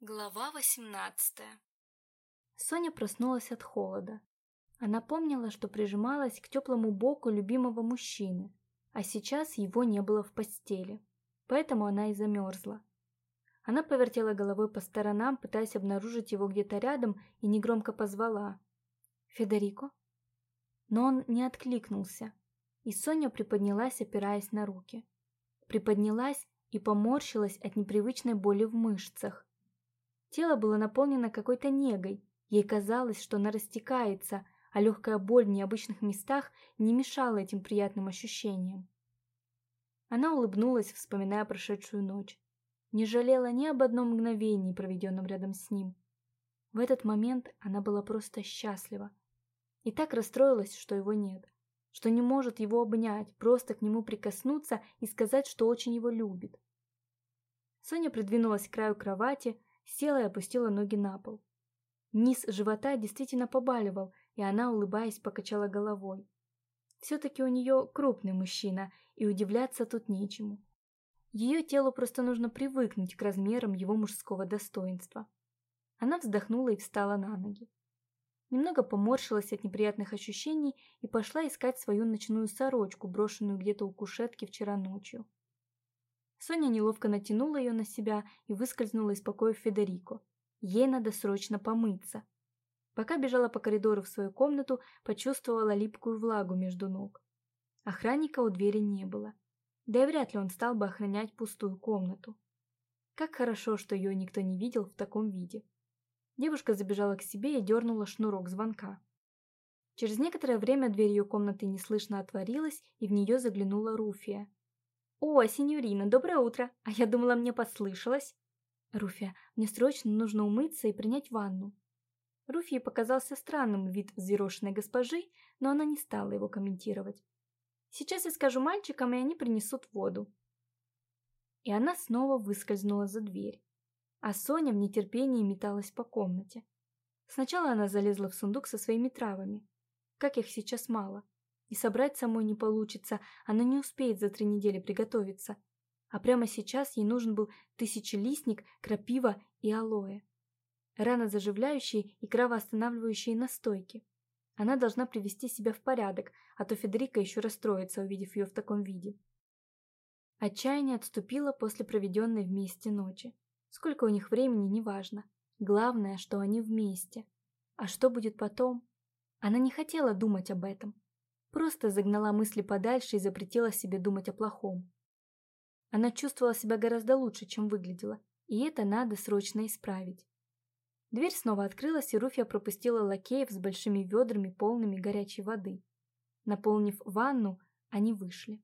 Глава восемнадцатая Соня проснулась от холода. Она помнила, что прижималась к теплому боку любимого мужчины, а сейчас его не было в постели, поэтому она и замерзла. Она повертела головой по сторонам, пытаясь обнаружить его где-то рядом, и негромко позвала. «Федерико?» Но он не откликнулся, и Соня приподнялась, опираясь на руки. Приподнялась и поморщилась от непривычной боли в мышцах. Тело было наполнено какой-то негой. Ей казалось, что она растекается, а легкая боль в необычных местах не мешала этим приятным ощущениям. Она улыбнулась, вспоминая прошедшую ночь. Не жалела ни об одном мгновении, проведенном рядом с ним. В этот момент она была просто счастлива. И так расстроилась, что его нет. Что не может его обнять, просто к нему прикоснуться и сказать, что очень его любит. Соня придвинулась к краю кровати, села и опустила ноги на пол. Низ живота действительно побаливал, и она, улыбаясь, покачала головой. Все-таки у нее крупный мужчина, и удивляться тут нечему. Ее телу просто нужно привыкнуть к размерам его мужского достоинства. Она вздохнула и встала на ноги. Немного поморщилась от неприятных ощущений и пошла искать свою ночную сорочку, брошенную где-то у кушетки вчера ночью. Соня неловко натянула ее на себя и выскользнула из покоя Федерико. Ей надо срочно помыться. Пока бежала по коридору в свою комнату, почувствовала липкую влагу между ног. Охранника у двери не было. Да и вряд ли он стал бы охранять пустую комнату. Как хорошо, что ее никто не видел в таком виде. Девушка забежала к себе и дернула шнурок звонка. Через некоторое время дверь ее комнаты неслышно отворилась, и в нее заглянула Руфия. «О, сеньорина, доброе утро! А я думала, мне послышалось!» «Руфия, мне срочно нужно умыться и принять ванну». Руфии показался странным вид взъерошенной госпожи, но она не стала его комментировать. «Сейчас я скажу мальчикам, и они принесут воду». И она снова выскользнула за дверь. А Соня в нетерпении металась по комнате. Сначала она залезла в сундук со своими травами. Как их сейчас мало. И собрать самой не получится, она не успеет за три недели приготовиться. А прямо сейчас ей нужен был тысячелистник, крапива и алоэ. Рано заживляющие и кровоостанавливающие настойки. Она должна привести себя в порядок, а то Федерика еще расстроится, увидев ее в таком виде. Отчаяние отступило после проведенной вместе ночи. Сколько у них времени, неважно. Главное, что они вместе. А что будет потом? Она не хотела думать об этом. Просто загнала мысли подальше и запретила себе думать о плохом. Она чувствовала себя гораздо лучше, чем выглядела, и это надо срочно исправить. Дверь снова открылась, и Руфия пропустила лакеев с большими ведрами, полными горячей воды. Наполнив ванну, они вышли.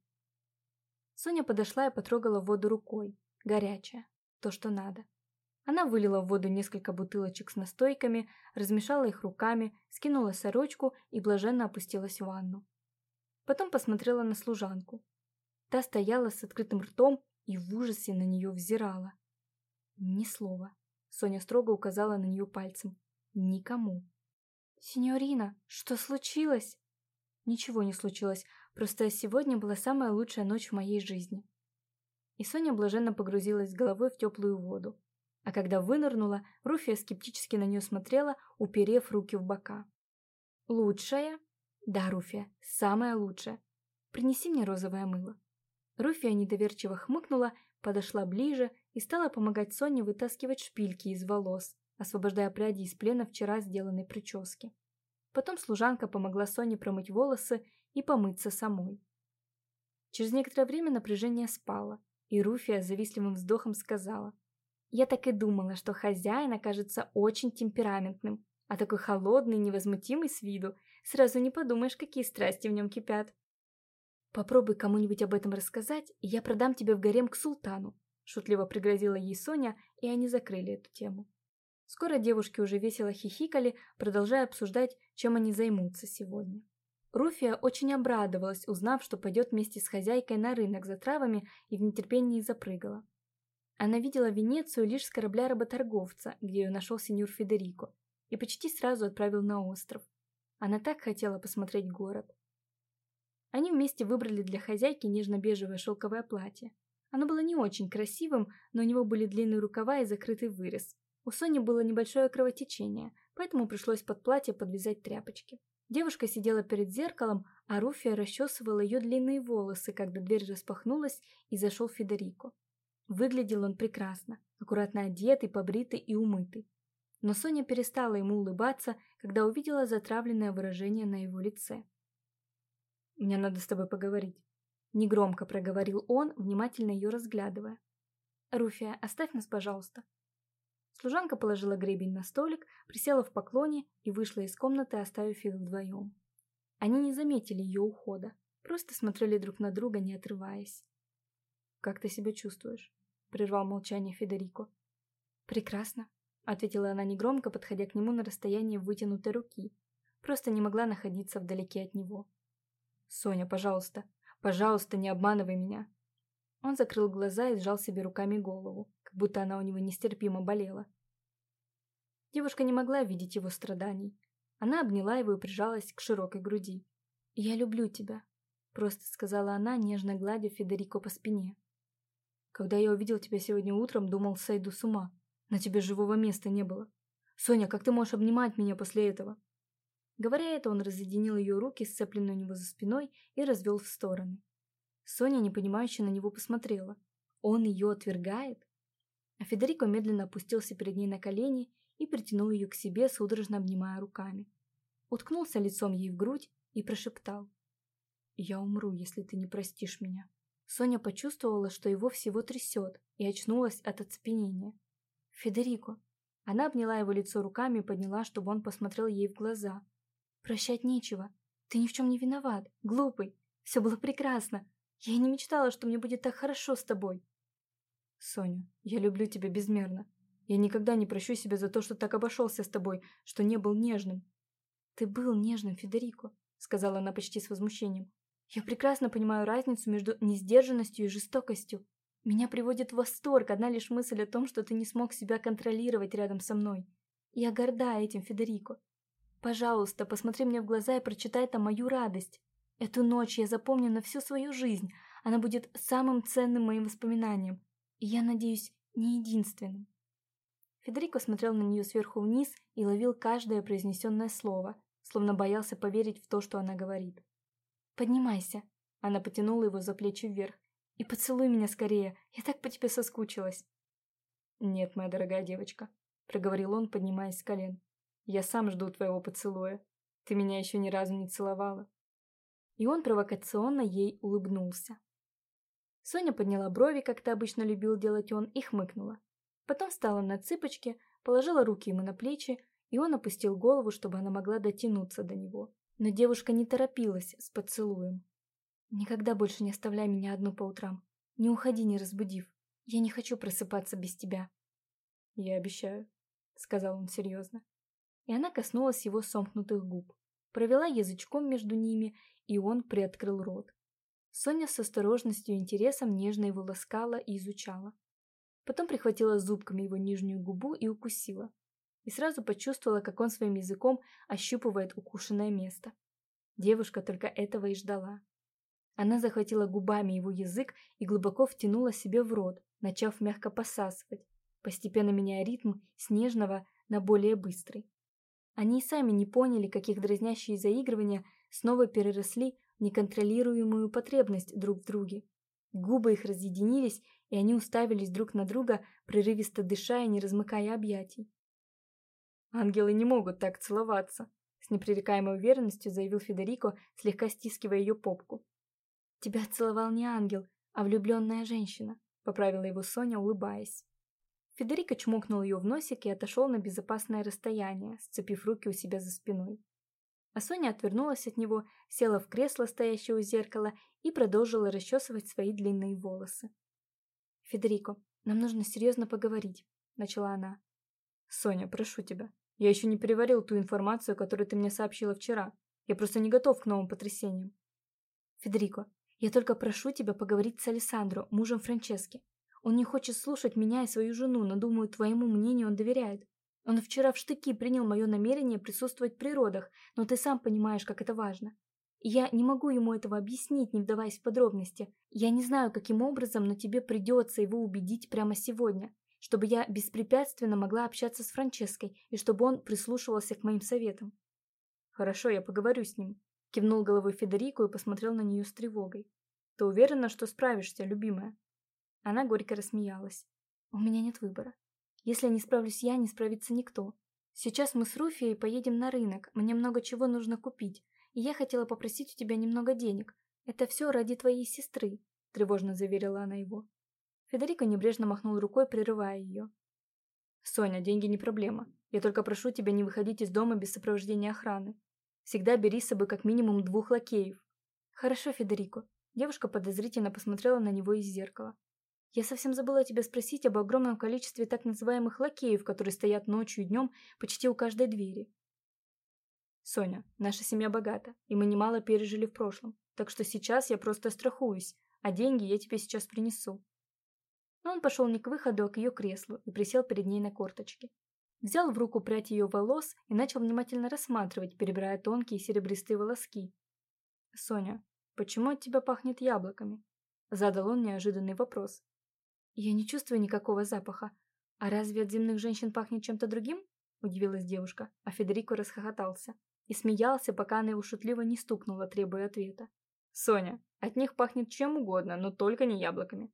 Соня подошла и потрогала воду рукой. Горячая. То, что надо. Она вылила в воду несколько бутылочек с настойками, размешала их руками, скинула сорочку и блаженно опустилась в ванну. Потом посмотрела на служанку. Та стояла с открытым ртом и в ужасе на нее взирала. Ни слова. Соня строго указала на нее пальцем. Никому. «Синьорина, что случилось?» «Ничего не случилось, просто сегодня была самая лучшая ночь в моей жизни». И Соня блаженно погрузилась головой в теплую воду. А когда вынырнула, Руфия скептически на нее смотрела, уперев руки в бока. «Лучшая?» «Да, Руфия, самое лучшее. Принеси мне розовое мыло». Руфия недоверчиво хмыкнула, подошла ближе и стала помогать Соне вытаскивать шпильки из волос, освобождая пряди из плена вчера сделанной прически. Потом служанка помогла Соне промыть волосы и помыться самой. Через некоторое время напряжение спало, и Руфия с завистливым вздохом сказала. «Я так и думала, что хозяин окажется очень темпераментным, а такой холодный, невозмутимый с виду, сразу не подумаешь, какие страсти в нем кипят. Попробуй кому-нибудь об этом рассказать, и я продам тебя в гарем к султану, шутливо пригрозила ей Соня, и они закрыли эту тему. Скоро девушки уже весело хихикали, продолжая обсуждать, чем они займутся сегодня. Руфия очень обрадовалась, узнав, что пойдет вместе с хозяйкой на рынок за травами и в нетерпении запрыгала. Она видела Венецию лишь с корабля работорговца, где ее нашел сеньор Федерико, и почти сразу отправил на остров. Она так хотела посмотреть город. Они вместе выбрали для хозяйки нежно-бежевое шелковое платье. Оно было не очень красивым, но у него были длинные рукава и закрытый вырез. У Сони было небольшое кровотечение, поэтому пришлось под платье подвязать тряпочки. Девушка сидела перед зеркалом, а Руфия расчесывала ее длинные волосы, когда дверь распахнулась и зашел Федерико. Выглядел он прекрасно, аккуратно одетый, побритый и умытый. Но Соня перестала ему улыбаться, когда увидела затравленное выражение на его лице. «Мне надо с тобой поговорить», — негромко проговорил он, внимательно ее разглядывая. «Руфия, оставь нас, пожалуйста», Служанка положила гребень на столик, присела в поклоне и вышла из комнаты, оставив их вдвоем. Они не заметили ее ухода, просто смотрели друг на друга, не отрываясь. «Как ты себя чувствуешь?» — прервал молчание Федерико. «Прекрасно», — ответила она негромко, подходя к нему на расстояние вытянутой руки. Просто не могла находиться вдалеке от него. «Соня, пожалуйста, пожалуйста, не обманывай меня!» Он закрыл глаза и сжал себе руками голову как будто она у него нестерпимо болела. Девушка не могла видеть его страданий. Она обняла его и прижалась к широкой груди. «Я люблю тебя», — просто сказала она, нежно гладя Федерико по спине. «Когда я увидел тебя сегодня утром, думал, сойду с ума. На тебе живого места не было. Соня, как ты можешь обнимать меня после этого?» Говоря это, он разъединил ее руки, сцепленные у него за спиной, и развел в стороны. Соня непонимающе на него посмотрела. Он ее отвергает? А Федерико медленно опустился перед ней на колени и притянул ее к себе, судорожно обнимая руками. Уткнулся лицом ей в грудь и прошептал. «Я умру, если ты не простишь меня». Соня почувствовала, что его всего трясет, и очнулась от оцепенения. «Федерико». Она обняла его лицо руками и подняла, чтобы он посмотрел ей в глаза. «Прощать нечего. Ты ни в чем не виноват. Глупый. Все было прекрасно. Я и не мечтала, что мне будет так хорошо с тобой». Соня, я люблю тебя безмерно. Я никогда не прощу себя за то, что так обошелся с тобой, что не был нежным. Ты был нежным, Федерико, сказала она почти с возмущением. Я прекрасно понимаю разницу между несдержанностью и жестокостью. Меня приводит в восторг одна лишь мысль о том, что ты не смог себя контролировать рядом со мной. Я горда этим, Федерико. Пожалуйста, посмотри мне в глаза и прочитай там мою радость. Эту ночь я запомню на всю свою жизнь. Она будет самым ценным моим воспоминанием. И я надеюсь, не единственным. Федерико смотрел на нее сверху вниз и ловил каждое произнесенное слово, словно боялся поверить в то, что она говорит. «Поднимайся!» Она потянула его за плечи вверх. «И поцелуй меня скорее, я так по тебе соскучилась!» «Нет, моя дорогая девочка», — проговорил он, поднимаясь с колен. «Я сам жду твоего поцелуя. Ты меня еще ни разу не целовала». И он провокационно ей улыбнулся. Соня подняла брови, как это обычно любил делать он, и хмыкнула. Потом встала на цыпочки, положила руки ему на плечи, и он опустил голову, чтобы она могла дотянуться до него. Но девушка не торопилась с поцелуем. «Никогда больше не оставляй меня одну по утрам. Не уходи, не разбудив. Я не хочу просыпаться без тебя». «Я обещаю», — сказал он серьезно. И она коснулась его сомкнутых губ, провела язычком между ними, и он приоткрыл рот. Соня с осторожностью и интересом нежно его ласкала и изучала. Потом прихватила зубками его нижнюю губу и укусила. И сразу почувствовала, как он своим языком ощупывает укушенное место. Девушка только этого и ждала. Она захватила губами его язык и глубоко втянула себе в рот, начав мягко посасывать, постепенно меняя ритм с нежного на более быстрый. Они и сами не поняли, как их дразнящие заигрывания снова переросли неконтролируемую потребность друг в друге. Губы их разъединились, и они уставились друг на друга, прерывисто дыша и не размыкая объятий. «Ангелы не могут так целоваться», — с непререкаемой уверенностью заявил Федерико, слегка стискивая ее попку. «Тебя целовал не ангел, а влюбленная женщина», — поправила его Соня, улыбаясь. Федерико чмокнул ее в носик и отошел на безопасное расстояние, сцепив руки у себя за спиной. А Соня отвернулась от него, села в кресло, стоящее у зеркала, и продолжила расчесывать свои длинные волосы. «Федерико, нам нужно серьезно поговорить», — начала она. «Соня, прошу тебя. Я еще не переварил ту информацию, которую ты мне сообщила вчера. Я просто не готов к новым потрясениям». «Федерико, я только прошу тебя поговорить с Алессандро, мужем Франчески. Он не хочет слушать меня и свою жену, но, думаю, твоему мнению он доверяет. Он вчера в штыки принял мое намерение присутствовать при родах, но ты сам понимаешь, как это важно. Я не могу ему этого объяснить, не вдаваясь в подробности. Я не знаю, каким образом, но тебе придется его убедить прямо сегодня, чтобы я беспрепятственно могла общаться с Франческой и чтобы он прислушивался к моим советам. Хорошо, я поговорю с ним. Кивнул головой Федерико и посмотрел на нее с тревогой. Ты уверена, что справишься, любимая? Она горько рассмеялась. У меня нет выбора. Если не справлюсь я, не справится никто. Сейчас мы с Руфией поедем на рынок, мне много чего нужно купить, и я хотела попросить у тебя немного денег. Это все ради твоей сестры», – тревожно заверила она его. Федерико небрежно махнул рукой, прерывая ее. «Соня, деньги не проблема. Я только прошу тебя не выходить из дома без сопровождения охраны. Всегда бери с собой как минимум двух лакеев». «Хорошо, Федерико». Девушка подозрительно посмотрела на него из зеркала. Я совсем забыла тебя спросить об огромном количестве так называемых лакеев, которые стоят ночью и днем почти у каждой двери. Соня, наша семья богата, и мы немало пережили в прошлом, так что сейчас я просто страхуюсь, а деньги я тебе сейчас принесу. Но он пошел не к выходу, а к ее креслу и присел перед ней на корточки. Взял в руку прядь ее волос и начал внимательно рассматривать, перебирая тонкие серебристые волоски. «Соня, почему от тебя пахнет яблоками?» Задал он неожиданный вопрос. «Я не чувствую никакого запаха. А разве от земных женщин пахнет чем-то другим?» – удивилась девушка, а Федерико расхохотался и смеялся, пока она его шутливо не стукнула, требуя ответа. «Соня, от них пахнет чем угодно, но только не яблоками».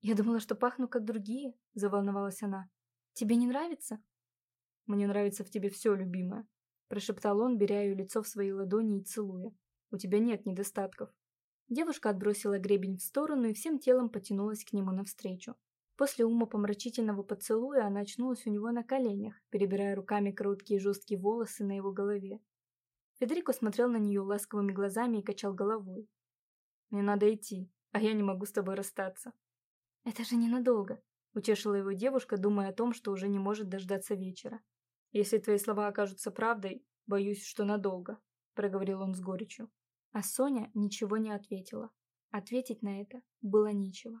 «Я думала, что пахну как другие», – заволновалась она. «Тебе не нравится?» «Мне нравится в тебе все, любимое», – прошептал он, беря ее лицо в свои ладони и целуя. «У тебя нет недостатков. Девушка отбросила гребень в сторону и всем телом потянулась к нему навстречу. После умопомрачительного поцелуя она очнулась у него на коленях, перебирая руками короткие жесткие волосы на его голове. Федерико смотрел на нее ласковыми глазами и качал головой. «Мне надо идти, а я не могу с тобой расстаться». «Это же ненадолго», — утешила его девушка, думая о том, что уже не может дождаться вечера. «Если твои слова окажутся правдой, боюсь, что надолго», — проговорил он с горечью. А Соня ничего не ответила. Ответить на это было нечего.